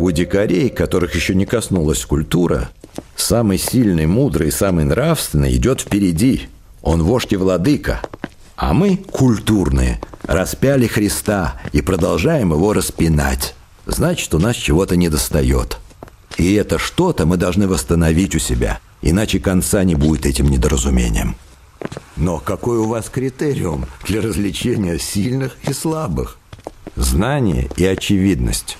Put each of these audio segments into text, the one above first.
У дикарей, которых еще не коснулась культура, самый сильный, мудрый самый нравственный идет впереди. Он вождь и владыка. А мы, культурные, распяли Христа и продолжаем его распинать. Значит, у нас чего-то недостает. И это что-то мы должны восстановить у себя, иначе конца не будет этим недоразумением. Но какой у вас критериум для развлечения сильных и слабых? Знание и очевидность.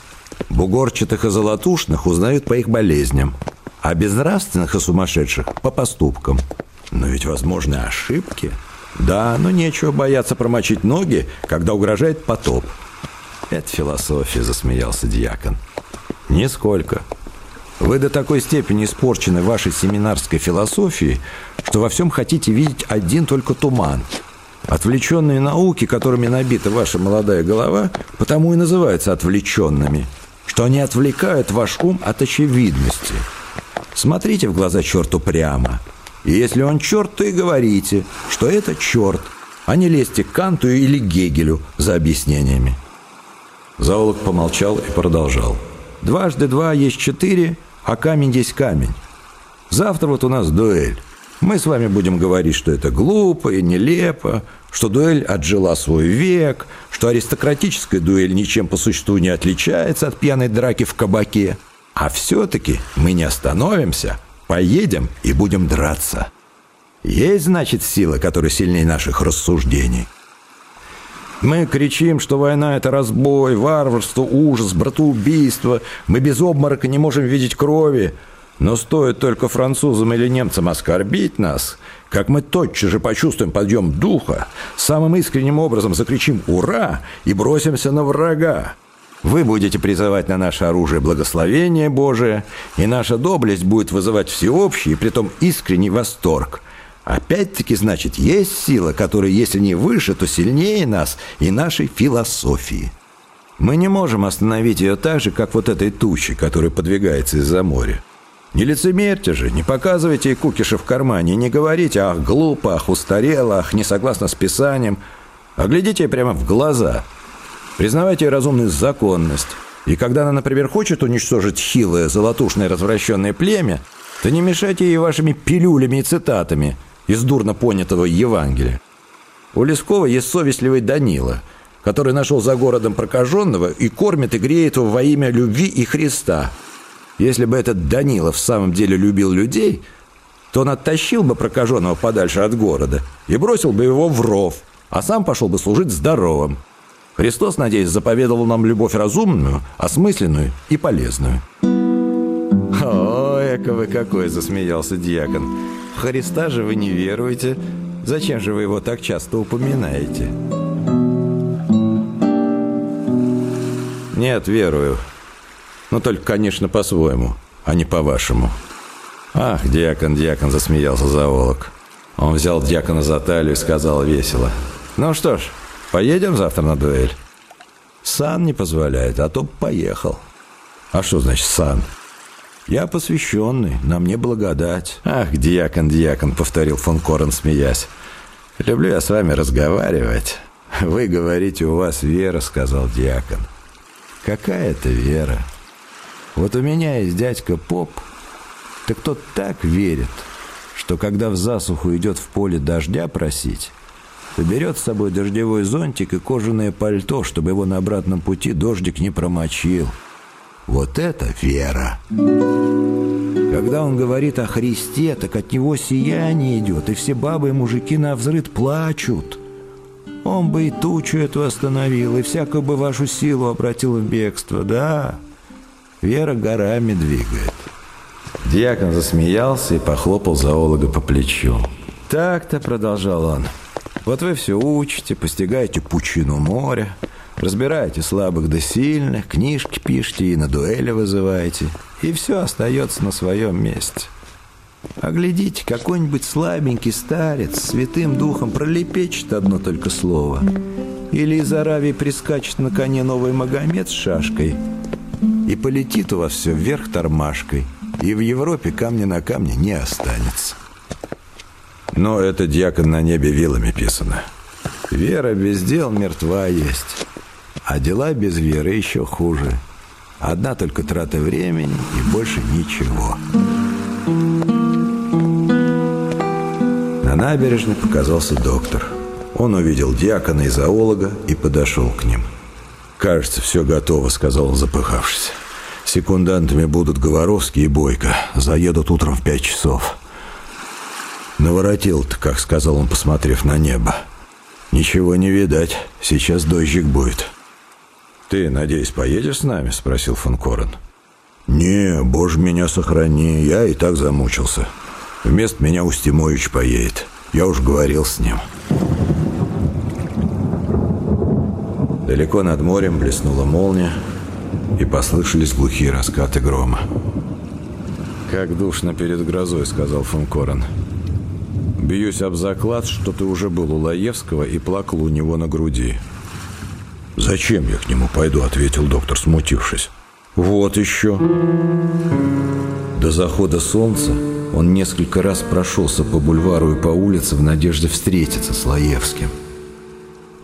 Бугорчатых и золотушных узнают по их болезням, а безнравственных и сумасшедших – по поступкам. Но ведь возможны ошибки. Да, но нечего бояться промочить ноги, когда угрожает потоп. Это философия, засмеялся дьякон. Нисколько. Вы до такой степени испорчены вашей семинарской философией, что во всем хотите видеть один только туман. Отвлеченные науки, которыми набита ваша молодая голова, потому и называются отвлеченными – что они отвлекают ваш ум от очевидности. Смотрите в глаза черту прямо. И если он черт, то и говорите, что это черт, а не лезьте к Канту или Гегелю за объяснениями. Зоолог помолчал и продолжал. Дважды два есть четыре, а камень есть камень. Завтра вот у нас дуэль. Мы с вами будем говорить, что это глупо и нелепо, что дуэль отжила свой век, что аристократическая дуэль ничем по существу не отличается от пьяной драки в кабаке. А все-таки мы не остановимся, поедем и будем драться. Есть, значит, сила, которая сильнее наших рассуждений. Мы кричим, что война – это разбой, варварство, ужас, братоубийство. Мы без обморока не можем видеть крови – но стоит только французам или немцам оскорбить нас, как мы тотчас же почувствуем подъем духа, самым искренним образом закричим «Ура!» и бросимся на врага. Вы будете призывать на наше оружие благословение Божие, и наша доблесть будет вызывать всеобщий притом искренний восторг. Опять-таки, значит, есть сила, которая, если не выше, то сильнее нас и нашей философии. Мы не можем остановить ее так же, как вот этой тучи, которая подвигается из-за моря. Не лицемерьте же, не показывайте кукиши в кармане, не говорите «ах, глупо», «ах, устарело», «ах, не согласно с Писанием», а глядите прямо в глаза. Признавайте разумную законность. И когда она, например, хочет уничтожить хилое, золотушное, развращенное племя, то не мешайте ей вашими пилюлями и цитатами из дурно понятого Евангелия. У Лескова есть совестливый Данила, который нашел за городом прокаженного и кормит и греет его во имя любви и Христа – если бы этот Данилов в самом деле любил людей, то он оттащил бы прокаженного подальше от города и бросил бы его в ров, а сам пошел бы служить здоровым. Христос, надеюсь, заповедовал нам любовь разумную, осмысленную и полезную. «О, эко вы какой!» – засмеялся дьякон. «В Христа же вы не веруете. Зачем же вы его так часто упоминаете?» «Нет, верую. Но только, конечно, по-своему, а не по-вашему. Ах, дьякон, дьякон, засмеялся зоолог. Он взял дьякона за талию и сказал весело. Ну что ж, поедем завтра на дуэль? Сан не позволяет, а то поехал. А что значит сан? Я посвященный, на мне благодать. Ах, дьякон, дьякон, повторил фон Корен, смеясь. Люблю я с вами разговаривать. Вы говорите, у вас вера, сказал дьякон. Какая это вера? Вот у меня есть дядька Поп, так тот так верит, что когда в засуху идет в поле дождя просить, то берет с собой дождевой зонтик и кожаное пальто, чтобы его на обратном пути дождик не промочил. Вот это вера! Когда он говорит о Христе, так от него сияние идет, и все бабы и мужики на взрыд плачут. Он бы и тучу эту остановил, и всякую бы вашу силу обратил в бегство, да?» Вера горами двигает. Дьякон засмеялся и похлопал зоолога по плечу. «Так-то», — продолжал он, — «вот вы все учите, постигаете пучину моря, разбираете слабых да сильных, книжки пишете и на дуэли вызываете, и все остается на своем месте. А какой-нибудь слабенький старец святым духом пролепечет одно только слово. Или из Аравии прискачет на коне новый Магомед с шашкой — и полетит у вас все вверх тормашкой, и в Европе камня на камне не останется. Но это дьякон на небе вилами писано. Вера без дел мертва есть, а дела без веры еще хуже. Одна только трата времени и больше ничего. На набережной показался доктор. Он увидел диакона и зоолога и подошел к ним. «Кажется, все готово», — сказал запыхавшись. «Секундантами будут Говоровский и Бойко. Заедут утром в пять часов». «Наворотил-то, как сказал он, посмотрев на небо. Ничего не видать. Сейчас дождик будет». «Ты, надеюсь, поедешь с нами?» — спросил фон Корен. «Не, боже меня сохрани, я и так замучился. Вместо меня Устимович поедет. Я уж говорил с ним». Далеко над морем блеснула молния, и послышались глухие раскаты грома. «Как душно перед грозой», — сказал фон Корен. «Бьюсь об заклад, что ты уже был у Лаевского и плакал у него на груди». «Зачем я к нему пойду?» — ответил доктор, смутившись. «Вот еще». До захода солнца он несколько раз прошелся по бульвару и по улице в надежде встретиться с Лаевским.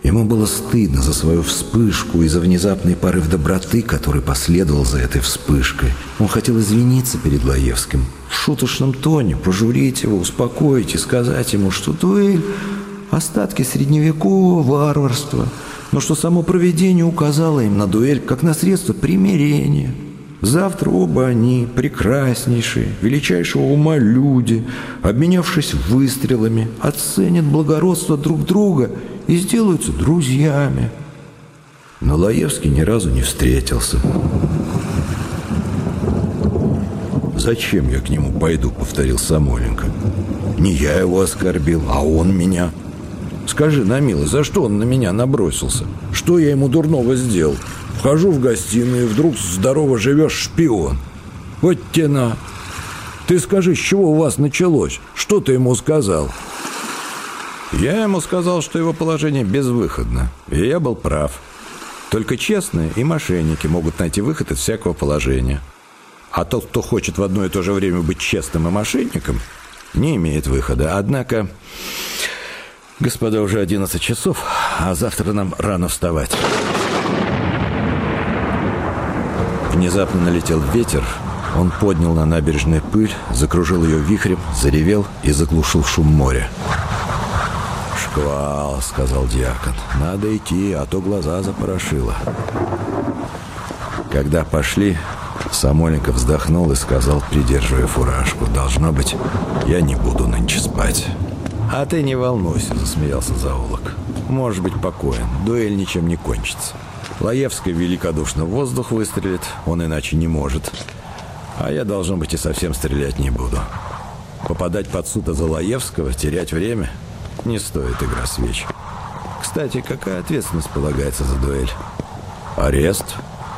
Ему было стыдно за свою вспышку и за внезапный порыв доброты, который последовал за этой вспышкой. Он хотел извиниться перед Лаевским, в шуточном тоне, пожурить его, успокоить и сказать ему, что дуэль – остатки средневекового варварства, но что само проведение указало им на дуэль как на средство примирения. Завтра оба они, прекраснейшие, величайшего ума люди, обменявшись выстрелами, оценят благородство друг друга – и сделаются друзьями. Но Лаевский ни разу не встретился. «Зачем я к нему пойду?» — повторил Самойленко. «Не я его оскорбил, а он меня. Скажи, на милость, за что он на меня набросился? Что я ему дурного сделал? Вхожу в гостиную, и вдруг здорово живешь шпион. Вот тена. Ты скажи, с чего у вас началось? Что ты ему сказал?» Я ему сказал, что его положение безвыходно, и я был прав. Только честные и мошенники могут найти выход из всякого положения. А тот, кто хочет в одно и то же время быть честным и мошенником, не имеет выхода. Однако, господа, уже 11 часов, а завтра нам рано вставать. Внезапно налетел ветер, он поднял на набережной пыль, закружил ее вихрем, заревел и заглушил шум моря шквал», — сказал дьякон. «Надо идти, а то глаза запорошило». Когда пошли, Самойленко вздохнул и сказал, придерживая фуражку, «Должно быть, я не буду нынче спать». «А ты не волнуйся», — засмеялся зоолог. «Можешь быть покоен, дуэль ничем не кончится. Лаевский великодушно в воздух выстрелит, он иначе не может. А я, должно быть, и совсем стрелять не буду. Попадать под суд за Лаевского, терять время — не стоит игра свеч. Кстати, какая ответственность полагается за дуэль? Арест,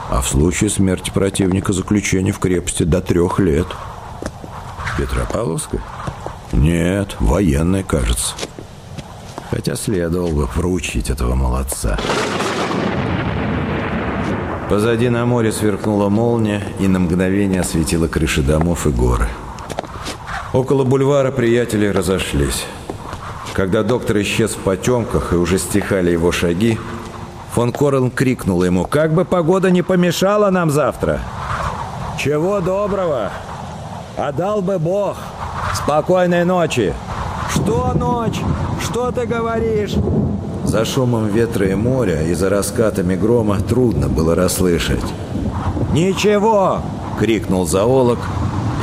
а в случае смерти противника заключение в крепости до трех лет. Петропавловская? Нет, военная, кажется. Хотя следовало бы проучить этого молодца. Позади на море сверкнула молния и на мгновение осветила крыши домов и горы. Около бульвара приятели разошлись. Когда доктор исчез в потемках и уже стихали его шаги, фон Корен крикнул ему, «Как бы погода не помешала нам завтра!» «Чего доброго! Отдал бы Бог! Спокойной ночи!» «Что ночь? Что ты говоришь?» За шумом ветра и моря и за раскатами грома трудно было расслышать. «Ничего!» — крикнул зоолог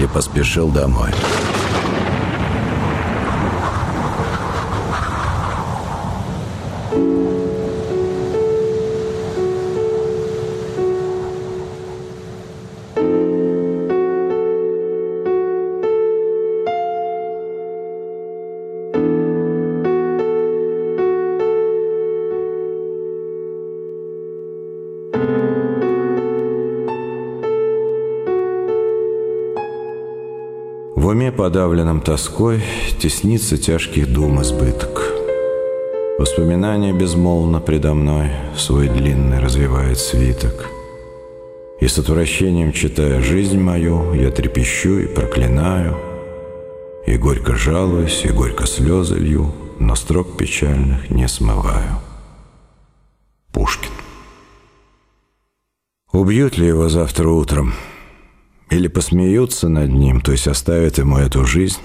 и поспешил домой. В уме, подавленном тоской, теснится тяжких дум избыток. Воспоминания безмолвно предо мной свой длинный развивает свиток. И с отвращением читая жизнь мою, я трепещу и проклинаю, и горько жалуюсь, и горько слезы лью, но строк печальных не смываю. Пушкин Убьют ли его завтра утром? Или посмеются над ним, то есть оставят ему эту жизнь?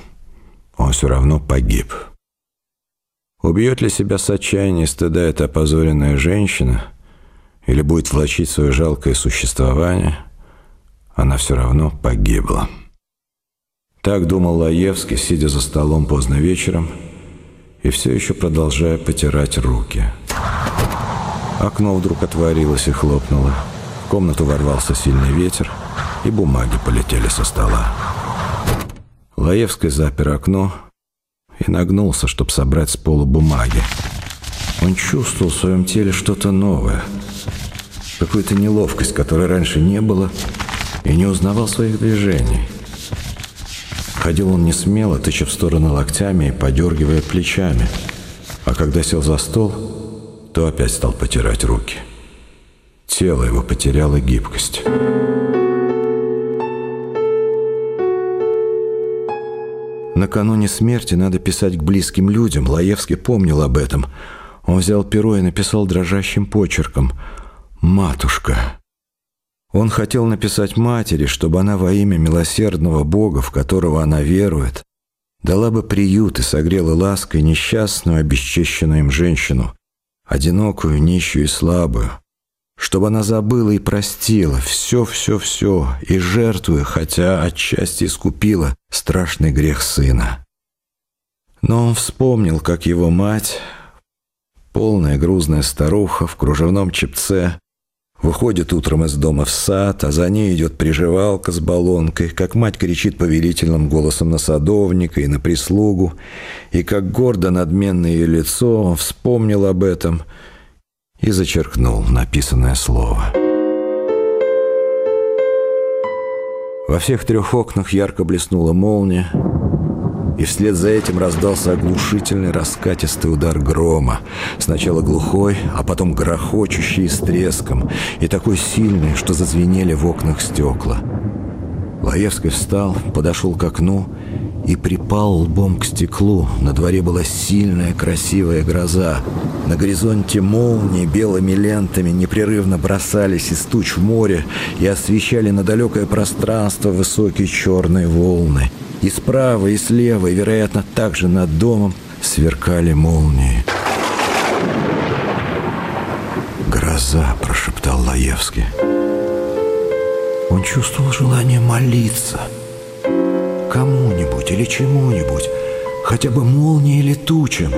Он все равно погиб. Убьет ли себя с отчаяния и стыда эта опозоренная женщина? Или будет влачить свое жалкое существование? Она все равно погибла. Так думал Лаевский, сидя за столом поздно вечером и все еще продолжая потирать руки. Окно вдруг отворилось и хлопнуло. В комнату ворвался сильный ветер, и бумаги полетели со стола. Лаевский запер окно и нагнулся, чтобы собрать с пола бумаги. Он чувствовал в своем теле что-то новое, какую-то неловкость, которой раньше не было, и не узнавал своих движений. Ходил он не смело, тыча в сторону локтями и подергивая плечами. А когда сел за стол, то опять стал потирать руки. Тело его потеряло гибкость. Накануне смерти надо писать к близким людям. Лаевский помнил об этом. Он взял перо и написал дрожащим почерком «Матушка». Он хотел написать матери, чтобы она во имя милосердного Бога, в которого она верует, дала бы приют и согрела лаской несчастную, обесчещенную им женщину, одинокую, нищую и слабую, чтобы она забыла и простила все-все-все и, жертвуя, хотя отчасти искупила страшный грех сына. Но он вспомнил, как его мать, полная грузная старуха в кружевном чепце, Выходит утром из дома в сад, а за ней идет приживалка с баллонкой, как мать кричит повелительным голосом на садовника и на прислугу, и как гордо надменное ее лицо он вспомнил об этом и зачеркнул написанное слово. Во всех трех окнах ярко блеснула молния, и вслед за этим раздался оглушительный раскатистый удар грома. Сначала глухой, а потом грохочущий с треском, и такой сильный, что зазвенели в окнах стекла. Лаевский встал, подошел к окну и припал лбом к стеклу. На дворе была сильная красивая гроза. На горизонте молнии белыми лентами непрерывно бросались из туч в море и освещали на далекое пространство высокие черные волны. И справа, и слева, и, вероятно, также над домом сверкали молнии. «Гроза», — прошептал Лаевский. Он чувствовал желание молиться. Кому-нибудь или чему-нибудь, хотя бы молнии или тучам.